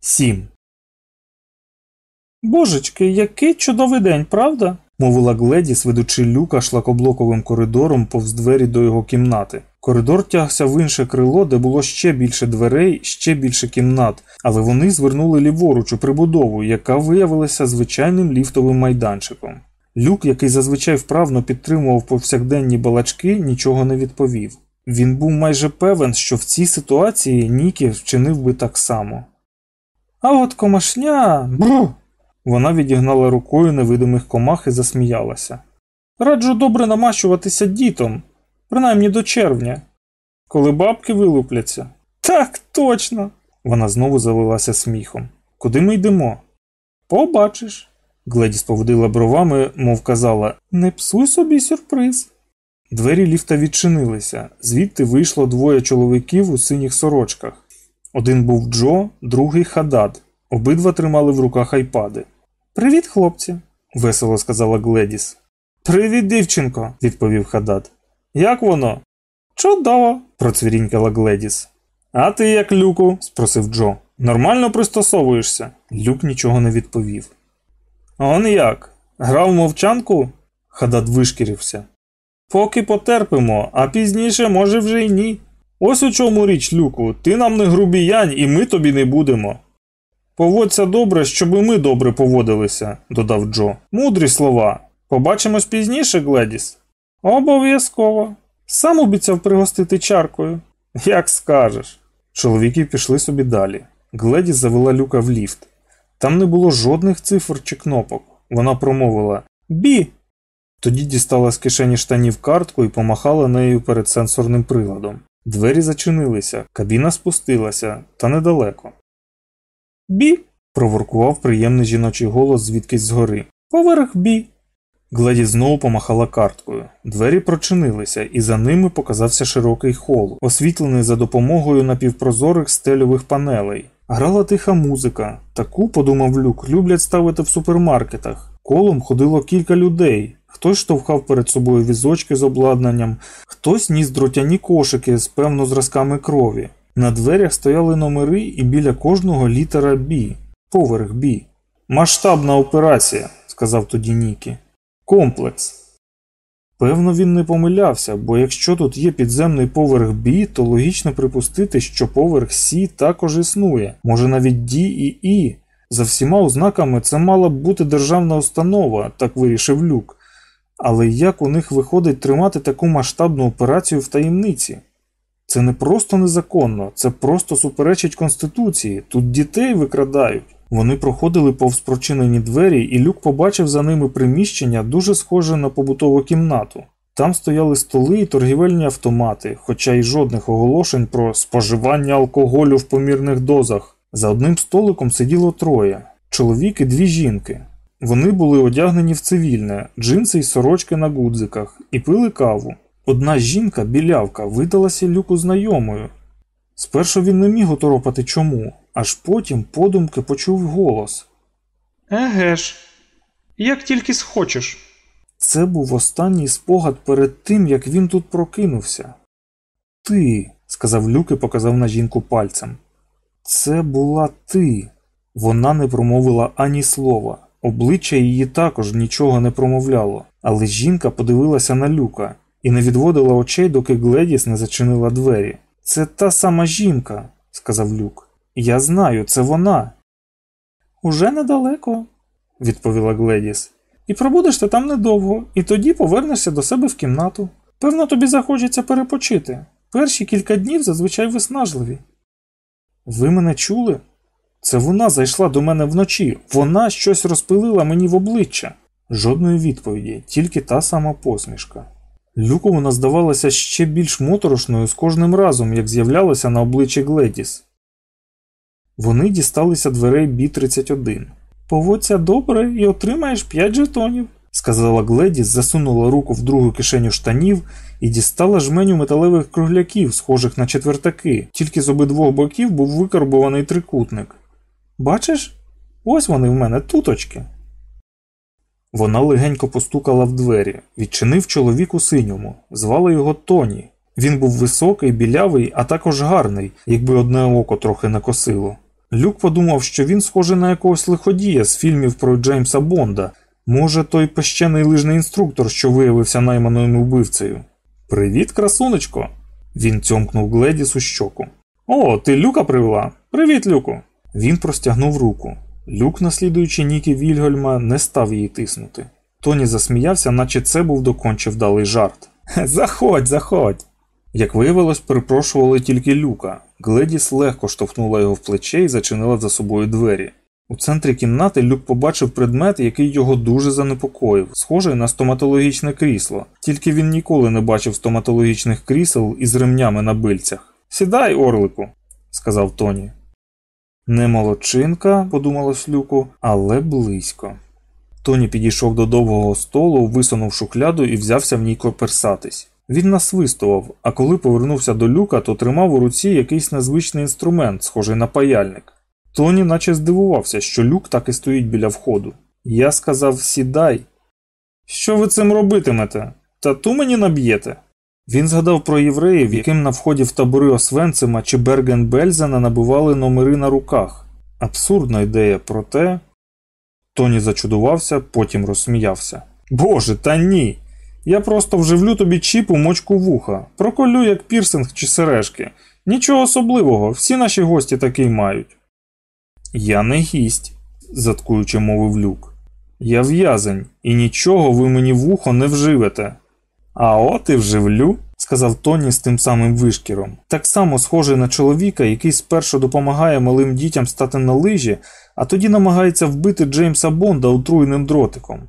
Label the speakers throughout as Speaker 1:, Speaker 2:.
Speaker 1: 7. Божечки, який чудовий день, правда? мовила Гледіс, ведучи люка шлакоблоковим коридором повз двері до його кімнати. Коридор тягся в інше крило, де було ще більше дверей, ще більше кімнат, але вони звернули ліворуч у прибудову, яка виявилася звичайним ліфтовим майданчиком. Люк, який зазвичай вправно підтримував повсякденні балачки, нічого не відповів. Він був майже певен, що в цій ситуації Нікі вчинив би так само. А от комашня. Бру. Вона відігнала рукою невидимих комах і засміялася. Раджу добре намащуватися дітом, принаймні до червня, коли бабки вилупляться. Так, точно. Вона знову залилася сміхом. Куди ми йдемо? Побачиш. Гледіс поводила бровами, мов казала Не псуй собі сюрприз. Двері ліфта відчинилися, звідти вийшло двоє чоловіків у синіх сорочках. Один був Джо, другий Хадад. Обидва тримали в руках айпади. Привіт, хлопці, весело сказала Гледіс. Привіт, дівчинко, відповів Хадад. Як воно? Чудово, процвірінькала Гледіс. А ти як люку? спросив Джо. Нормально пристосовуєшся? Люк нічого не відповів. Он як? Грав мовчанку? Хадад вишкірився. Поки потерпимо, а пізніше, може, вже й ні. Ось у чому річ, Люку, ти нам не грубіянь, і ми тобі не будемо. Поводься добре, щоб і ми добре поводилися, додав Джо. Мудрі слова. Побачимось пізніше, Гледіс. Обов'язково. Сам обіцяв пригостити чаркою. Як скажеш. Чоловіки пішли собі далі. Гледіс завела люка в ліфт. Там не було жодних цифр чи кнопок. Вона промовила Бі. Тоді дістала з кишені штанів картку і помахала нею перед сенсорним приладом. Двері зачинилися, кабіна спустилася, та недалеко. Бі. проворкував приємний жіночий голос звідкись згори. Поверх бі. Гледі знову помахала карткою. Двері прочинилися, і за ними показався широкий хол, освітлений за допомогою напівпрозорих стельових панелей. Грала тиха музика. Таку, подумав люк, люблять ставити в супермаркетах. Колом ходило кілька людей. Хтось штовхав перед собою візочки з обладнанням, хтось ніс дротяні кошики з певно зразками крові. На дверях стояли номери і біля кожного літера Бі, поверх Бі. Масштабна операція, сказав тоді Нікі. Комплекс. Певно, він не помилявся, бо якщо тут є підземний поверх Бі, то логічно припустити, що поверх Сі також існує, може навіть Ді і І. За всіма ознаками це мала б бути державна установа, так вирішив люк. Але як у них виходить тримати таку масштабну операцію в таємниці? Це не просто незаконно, це просто суперечить Конституції. Тут дітей викрадають. Вони проходили повз прочинені двері, і люк побачив за ними приміщення, дуже схоже на побутову кімнату. Там стояли столи і торгівельні автомати, хоча й жодних оголошень про споживання алкоголю в помірних дозах. За одним столиком сиділо троє чоловік і дві жінки. Вони були одягнені в цивільне, джинси й сорочки на гудзиках, і пили каву. Одна жінка, білявка, видалася люку знайомою. Спершу він не міг оторопати чому, аж потім подумки почув голос.
Speaker 2: Еге ж, як тільки схочеш.
Speaker 1: Це був останній спогад перед тим, як він тут прокинувся. Ти, сказав Люк і показав на жінку пальцем. Це була ти. Вона не промовила ані слова. Обличчя її також нічого не промовляло, але жінка подивилася на люка і не відводила очей, доки Гледіс не зачинила двері. Це та сама жінка, сказав люк. Я знаю, це вона. Уже недалеко, відповіла Гледіс. І пробудеш ти там недовго, і тоді повернешся до себе в кімнату. Певно, тобі захочеться перепочити. Перші кілька днів зазвичай виснажливі. Ви мене чули? Це вона зайшла до мене вночі, вона щось розпилила мені в обличчя. Жодної відповіді, тільки та сама посмішка. Люку вона здавалася ще більш моторошною з кожним разом, як з'являлася на обличчі Гледіс. Вони дісталися дверей Бі 31. Поводься добре і отримаєш 5 жетонів, сказала Гледіс, засунула руку в другу кишеню штанів і дістала жменю металевих кругляків, схожих на четвертаки, тільки з обидвох боків був викарбований трикутник. Бачиш? Ось вони в мене туточки. Вона легенько постукала в двері, відчинив чоловік у синьому, звали його Тоні. Він був високий, білявий, а також гарний, якби одне око трохи накосило. Люк подумав, що він схожий на якогось лиходія з фільмів про Джеймса Бонда, може, той пещений лижний інструктор, що виявився найманим убивцею. Привіт, красунечко! Він цьомкнув Гледіс у щоку. О, ти Люка привела? Привіт, Люку! Він простягнув руку. Люк, наслідуючи Нікі Вільгольма, не став її тиснути. Тоні засміявся, наче це був доконче вдалий жарт. Заходь, заходь. Як виявилось, перепрошували тільки люка. Гледіс легко штовхнула його в плече і зачинила за собою двері. У центрі кімнати Люк побачив предмет, який його дуже занепокоїв, схожий на стоматологічне крісло, тільки він ніколи не бачив стоматологічних крісел із ремнями на бильцях. Сідай, орлику, сказав Тоні. Не молодчинка, подумалось Люку, але близько. Тоні підійшов до довгого столу, висунув шухляду і взявся в ній коперсатись. Він насвистував, а коли повернувся до люка, то тримав у руці якийсь незвичний інструмент, схожий на паяльник. Тоні наче здивувався, що люк так і стоїть біля входу. Я сказав сідай. Що ви цим робитимете? Тату мені наб'єте? Він згадав про євреїв, яким на вході в табори Освенцима чи Берген-Бельзена набивали номери на руках. Абсурдна ідея, проте. Тоні зачудувався, потім розсміявся. Боже, та ні. Я просто вживлю тобі чіп у мочку вуха, проколю як пірсинг чи сережки. Нічого особливого, всі наші гості такий мають. Я не гість, заткуючи мовив люк. Я в'язень, і нічого ви мені вухо не вживете. А от і вживлю, сказав Тоні з тим самим вишкіром, так само схожий на чоловіка, який спершу допомагає малим дітям стати на лижі, а тоді намагається вбити Джеймса Бонда отруєним дротиком.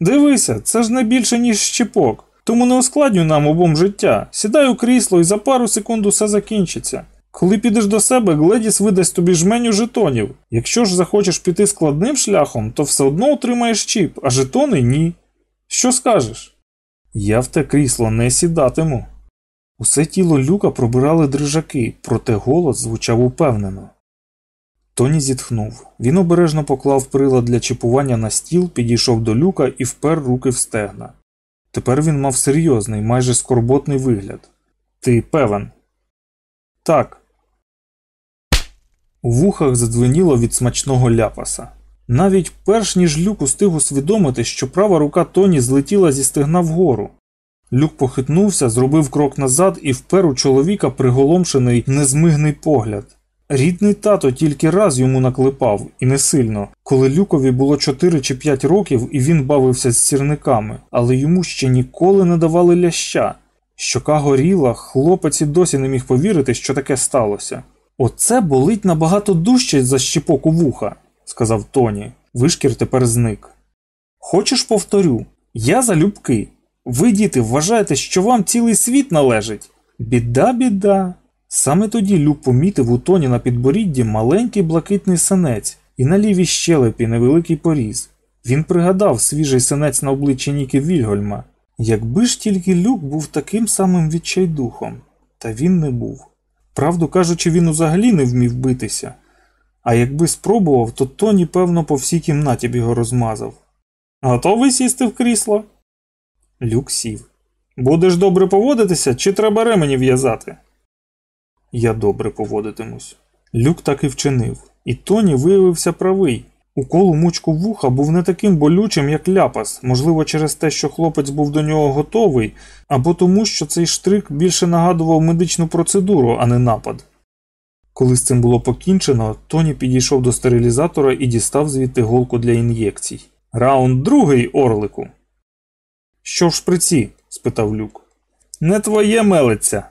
Speaker 1: Дивися, це ж не більше, ніж щепок, тому не ускладнюй нам обом життя. Сідай у крісло і за пару секунд усе закінчиться. Коли підеш до себе, Гледіс видасть тобі жменю жетонів. Якщо ж захочеш піти складним шляхом, то все одно отримаєш чіп, а жетони ні. Що скажеш? Я в те крісло не сідатиму. Усе тіло люка пробирали дрижаки, проте голос звучав упевнено. Тоні зітхнув. Він обережно поклав прилад для чіпування на стіл, підійшов до люка і впер руки в стегна. Тепер він мав серйозний, майже скорботний вигляд. Ти певен? Так. У вухах задзвеніло від смачного ляпаса. Навіть перш ніж люк устиг усвідомити, що права рука Тоні злетіла зі стегна вгору. Люк похитнувся, зробив крок назад і впер у чоловіка приголомшений незмигний погляд. Рідний тато тільки раз йому наклепав, і не сильно, коли Люкові було 4 чи 5 років і він бавився з сірниками, але йому ще ніколи не давали ляща. Щока горіла, хлопець і досі не міг повірити, що таке сталося. Оце болить набагато дужче за щепок у вуха, сказав Тоні. Вишкір тепер зник. Хочеш повторю, я залюбки. Ви, діти, вважаєте, що вам цілий світ належить? Біда, біда. Саме тоді Люк помітив у тоні на підборідді маленький блакитний синець і на лівій щелепі невеликий поріз. Він пригадав свіжий синець на обличчі Ніки Вільгольма. Якби ж тільки Люк був таким самим відчайдухом, та він не був. Правду кажучи, він взагалі не вмів битися. А якби спробував, то Тоні, певно, по всій кімнаті б його розмазав. Готовий сісти в крісло? Люк сів. Будеш добре поводитися, чи треба ремені в'язати? Я добре поводитимусь. Люк так і вчинив, і Тоні виявився правий. Укол у мучку вуха був не таким болючим, як ляпас, можливо, через те, що хлопець був до нього готовий, або тому, що цей штрик більше нагадував медичну процедуру, а не напад. Коли з цим було покінчено, Тоні підійшов до стерилізатора і дістав звідти голку для ін'єкцій. Раунд другий, орлику. Що в шприці? спитав люк. Не твоє мелиться.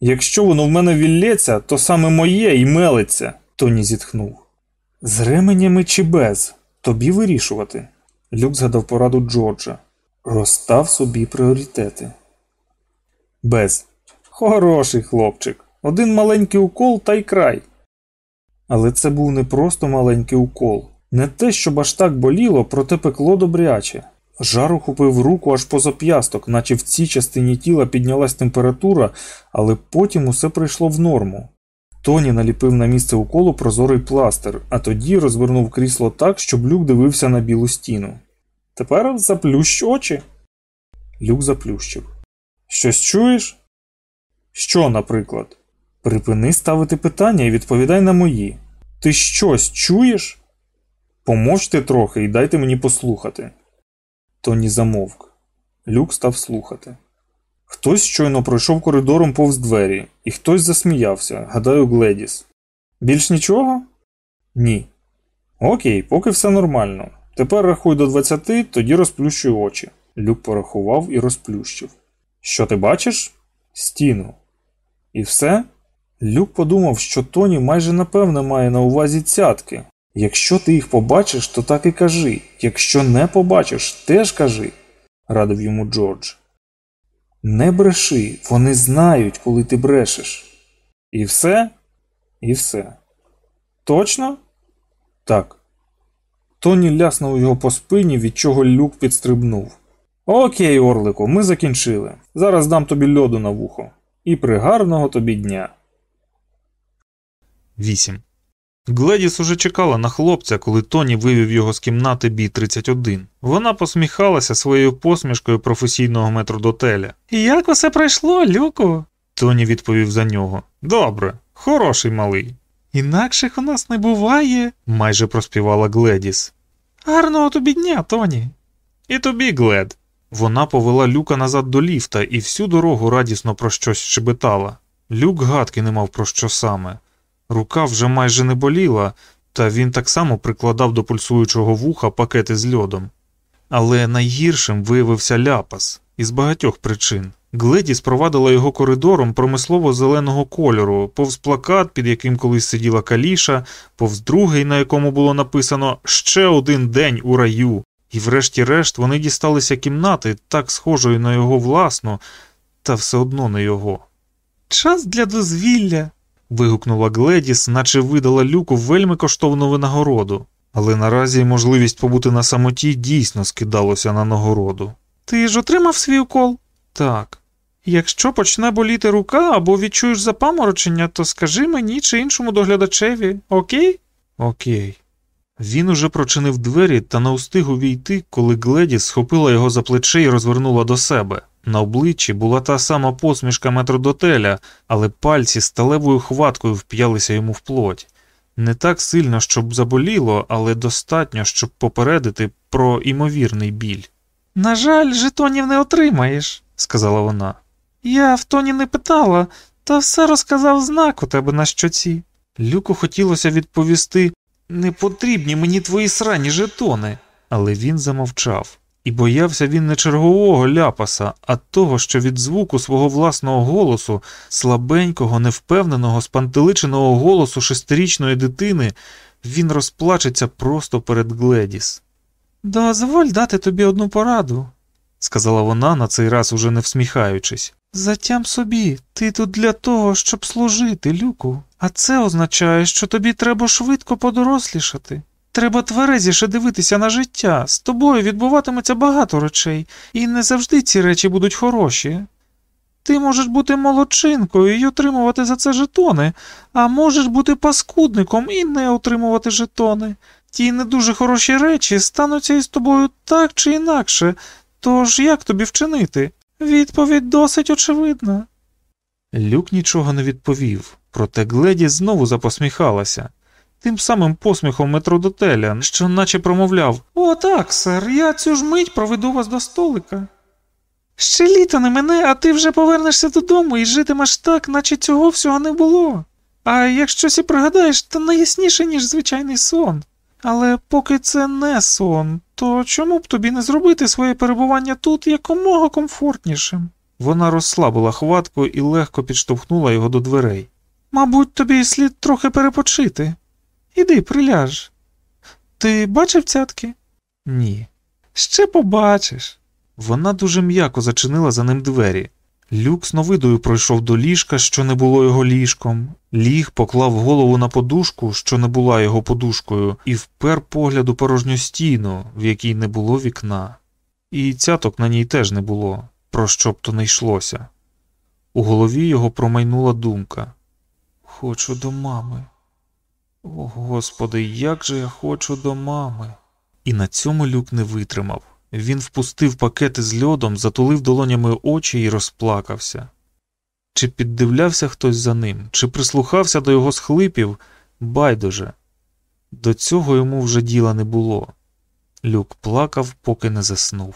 Speaker 1: Якщо воно в мене віллється, то саме моє й мелиться, Тоні зітхнув. З ременями чи без? Тобі вирішувати. Люк згадав пораду Джорджа. Розстав собі пріоритети. Без. Хороший хлопчик. Один маленький укол та й край. Але це був не просто маленький укол. Не те, щоб аж так боліло, проте пекло добряче. Жар ухопив руку аж поза п'ясток, наче в цій частині тіла піднялась температура, але потім усе прийшло в норму. Тоні наліпив на місце уколу прозорий пластир, а тоді розвернув крісло так, щоб люк дивився на білу стіну. Тепер заплющ очі. Люк заплющив. Щось чуєш? Що, наприклад? Припини ставити питання і відповідай на мої. Ти щось чуєш? Поможте трохи і дайте мені послухати. Тоні замовк. Люк став слухати. Хтось щойно пройшов коридором повз двері, і хтось засміявся, гадаю, Гледіс. Більш нічого? Ні. Окей, поки все нормально. Тепер рахуй до 20, тоді розплющуй очі. Люк порахував і розплющив. Що ти бачиш? Стіну. І все? Люк подумав, що Тоні майже напевне має на увазі цятки. Якщо ти їх побачиш, то так і кажи. Якщо не побачиш, теж кажи, радив йому Джордж. Не бреши, вони знають, коли ти брешеш. І все? І все. Точно? Так. Тоні ляснув його по спині, від чого люк підстрибнув. Окей, Орлику, ми закінчили. Зараз дам тобі льоду на вухо. І пригарного тобі дня.
Speaker 3: 8. Гледіс уже чекала на хлопця, коли Тоні вивів його з кімнати Бі-31. Вона посміхалася своєю посмішкою професійного метродотеля. Як усе пройшло, Люку? Тоні відповів за нього. Добре, хороший малий. Інакших у нас не буває, майже проспівала Гледіс. Гарного тобі дня, Тоні. І тобі, Глед. Вона повела люка назад до ліфта і всю дорогу радісно про щось щебетала. Люк гадки не мав про що саме. Рука вже майже не боліла, та він так само прикладав до пульсуючого вуха пакети з льодом. Але найгіршим виявився ляпас із багатьох причин. Гледіс провадила його коридором промислово зеленого кольору, повз плакат, під яким колись сиділа каліша, повз другий, на якому було написано Ще один день у раю. І врешті-решт вони дісталися кімнати, так схожої на його власну, та все одно не його. Час для дозвілля. Вигукнула Гледіс, наче видала люку вельми коштовну винагороду, але наразі можливість побути на самоті дійсно скидалося на нагороду. Ти ж отримав свій укол? Так. Якщо почне боліти рука або відчуєш запаморочення, то скажи мені чи іншому доглядачеві, окей? Окей. Він уже прочинив двері та не встиг увійти, коли Гледіс схопила його за плече і розвернула до себе. На обличчі була та сама посмішка метродотеля, але пальці сталевою хваткою вп'ялися йому в плоть. Не так сильно, щоб заболіло, але достатньо, щоб попередити про імовірний біль. На жаль, жетонів не отримаєш, сказала вона. Я в тоні не питала, та все розказав знак у тебе на щоці. Люку хотілося відповісти не потрібні мені твої срані жетони. Але він замовчав. І боявся він не чергового ляпаса, а того, що від звуку свого власного голосу, слабенького, невпевненого, спантеличеного голосу шестирічної дитини, він розплачеться просто перед Гледіс. Дозволь дати тобі одну пораду, сказала вона на цей раз уже не всміхаючись. Затям собі, ти тут для того, щоб служити, Люку, а це означає, що тобі треба швидко подорослішати. Треба тверезіше дивитися на життя. З тобою відбуватиметься багато речей, і не завжди ці речі будуть хороші. Ти можеш бути молодчинкою і отримувати за це жетони, а можеш бути паскудником і не отримувати жетони. Ті не дуже хороші речі стануться із тобою так чи інакше, тож як тобі вчинити? Відповідь досить очевидна. Люк нічого не відповів, проте Гледі знову запосміхалася. Тим самим посміхом метродотеля, що наче промовляв О, так, сер, я цю ж мить проведу вас до столика. Ще літо не мене, а ти вже повернешся додому і житимеш так, наче цього всього не було. А як щось і пригадаєш, то найясніше, ніж звичайний сон. Але поки це не сон, то чому б тобі не зробити своє перебування тут якомога комфортнішим? Вона розслабила хватку і легко підштовхнула його до дверей. Мабуть, тобі слід трохи перепочити. Іди, приляж. Ти бачив цятки? Ні. Ще побачиш. Вона дуже м'яко зачинила за ним двері. Люк з новидою пройшов до ліжка, що не було його ліжком, ліг поклав голову на подушку, що не була його подушкою, і впер погляд у порожню стіну, в якій не було вікна. І цяток на ній теж не було, про що б то не йшлося. У голові його промайнула думка Хочу до мами. О, Господи, як же я хочу до мами. І на цьому люк не витримав. Він впустив пакети з льодом, затулив долонями очі і розплакався. Чи піддивлявся хтось за ним, чи прислухався до його схлипів, байдуже. До цього йому вже діла не було. Люк плакав, поки не заснув.